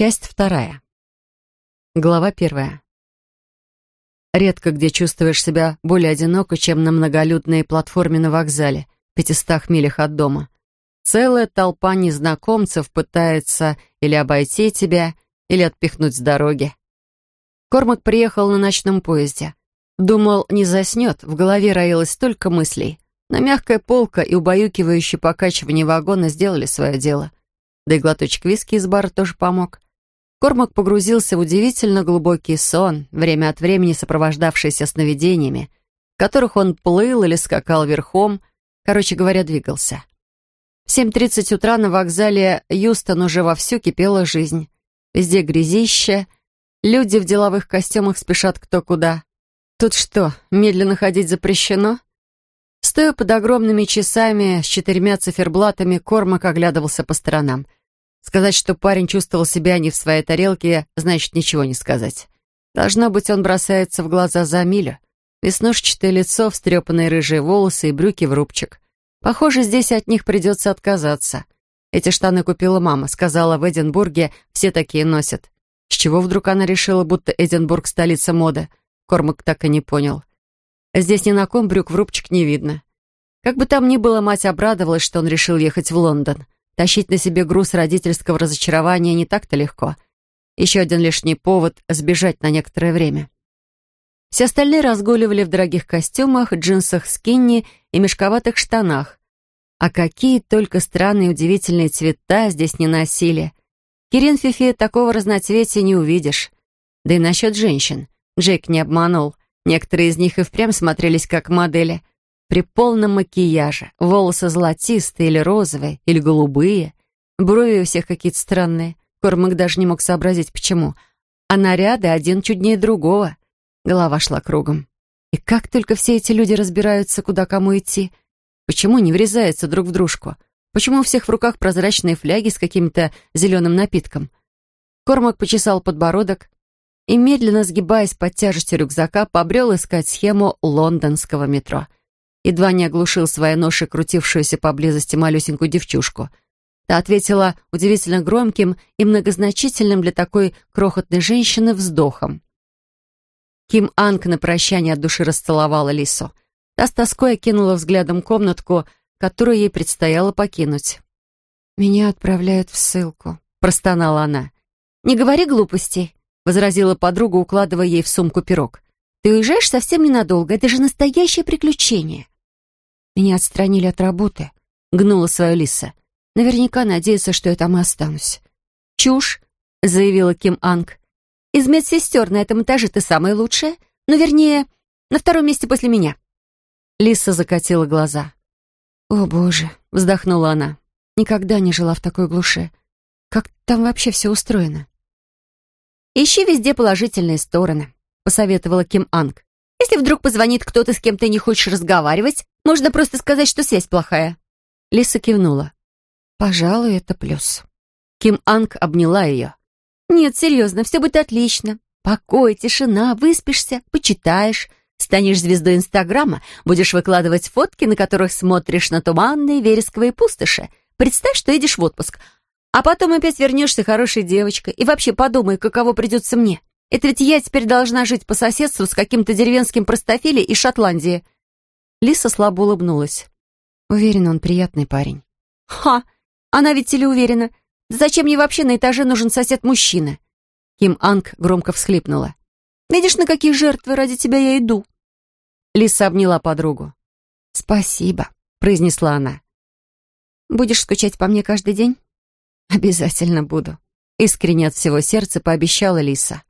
Часть вторая. Глава первая. Редко где чувствуешь себя более одиноко, чем на многолюдной платформе на вокзале, в пятистах милях от дома. Целая толпа незнакомцев пытается или обойти тебя, или отпихнуть с дороги. Кормак приехал на ночном поезде. Думал, не заснет, в голове роилось столько мыслей. Но мягкая полка и убаюкивающее покачивание вагона сделали свое дело. Да и глоточек виски из бара тоже помог. Кормак погрузился в удивительно глубокий сон, время от времени сопровождавшийся сновидениями, в которых он плыл или скакал верхом, короче говоря, двигался. В 7.30 утра на вокзале Юстон уже вовсю кипела жизнь. Везде грязище, люди в деловых костюмах спешат кто куда. Тут что, медленно ходить запрещено? Стоя под огромными часами с четырьмя циферблатами, Кормак оглядывался по сторонам — Сказать, что парень чувствовал себя не в своей тарелке, значит ничего не сказать. Должно быть, он бросается в глаза за милю. Веснушчатое лицо, встрепанные рыжие волосы и брюки в рубчик. Похоже, здесь от них придется отказаться. Эти штаны купила мама. Сказала, в Эдинбурге все такие носят. С чего вдруг она решила, будто Эдинбург — столица моды? Кормак так и не понял. Здесь ни на ком брюк в рубчик не видно. Как бы там ни было, мать обрадовалась, что он решил ехать в Лондон. Тащить на себе груз родительского разочарования не так-то легко. Еще один лишний повод сбежать на некоторое время. Все остальные разгуливали в дорогих костюмах, джинсах скинни и мешковатых штанах. А какие только странные удивительные цвета здесь не носили. Кирин Фифи такого разноцветия не увидишь. Да и насчет женщин. Джейк не обманул. Некоторые из них и впрямь смотрелись как модели при полном макияже. Волосы золотистые или розовые, или голубые. Брови у всех какие-то странные. Кормак даже не мог сообразить, почему. А наряды один чуднее другого. Голова шла кругом. И как только все эти люди разбираются, куда кому идти? Почему не врезаются друг в дружку? Почему у всех в руках прозрачные фляги с каким-то зеленым напитком? Кормак почесал подбородок и, медленно сгибаясь под тяжестью рюкзака, побрел искать схему лондонского метро — едва не оглушил своей ношей крутившуюся поблизости малюсенькую девчушку. Та ответила удивительно громким и многозначительным для такой крохотной женщины вздохом. Ким Анг на прощание от души расцеловала Лису. Та с тоской окинула взглядом комнатку, которую ей предстояло покинуть. «Меня отправляют в ссылку», — простонала она. «Не говори глупостей», — возразила подруга, укладывая ей в сумку пирог. «Ты уезжаешь совсем ненадолго, это же настоящее приключение». Меня отстранили от работы, гнула свою Лиса. Наверняка надеется, что я там и останусь. «Чушь», — заявила Ким Анг. «Из медсестер на этом этаже ты самая лучшая, ну, вернее, на втором месте после меня». Лиса закатила глаза. «О, боже», — вздохнула она. «Никогда не жила в такой глуши. Как там вообще все устроено?» «Ищи везде положительные стороны», — посоветовала Ким Анг. «Если вдруг позвонит кто-то, с кем ты не хочешь разговаривать, можно просто сказать, что связь плохая». Лиса кивнула. «Пожалуй, это плюс». Ким Анг обняла ее. «Нет, серьезно, все будет отлично. Покой, тишина, выспишься, почитаешь, станешь звездой Инстаграма, будешь выкладывать фотки, на которых смотришь на туманные вересковые пустоши. Представь, что едешь в отпуск, а потом опять вернешься хорошей девочкой. И вообще подумай, каково придется мне. Это ведь я теперь должна жить по соседству с каким-то деревенским простофилей из Шотландии. Лиса слабо улыбнулась. Уверена, он приятный парень. Ха! Она ведь или уверена? Зачем мне вообще на этаже нужен сосед-мужчина? Ким Анг громко всхлипнула. Видишь, на какие жертвы ради тебя я иду? Лиса обняла подругу. «Спасибо», — произнесла она. «Будешь скучать по мне каждый день?» «Обязательно буду», — искренне от всего сердца пообещала Лиса.